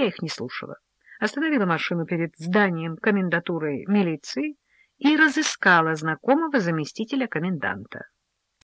Я их не слушала. Остановила машину перед зданием комендатуры милиции и разыскала знакомого заместителя коменданта.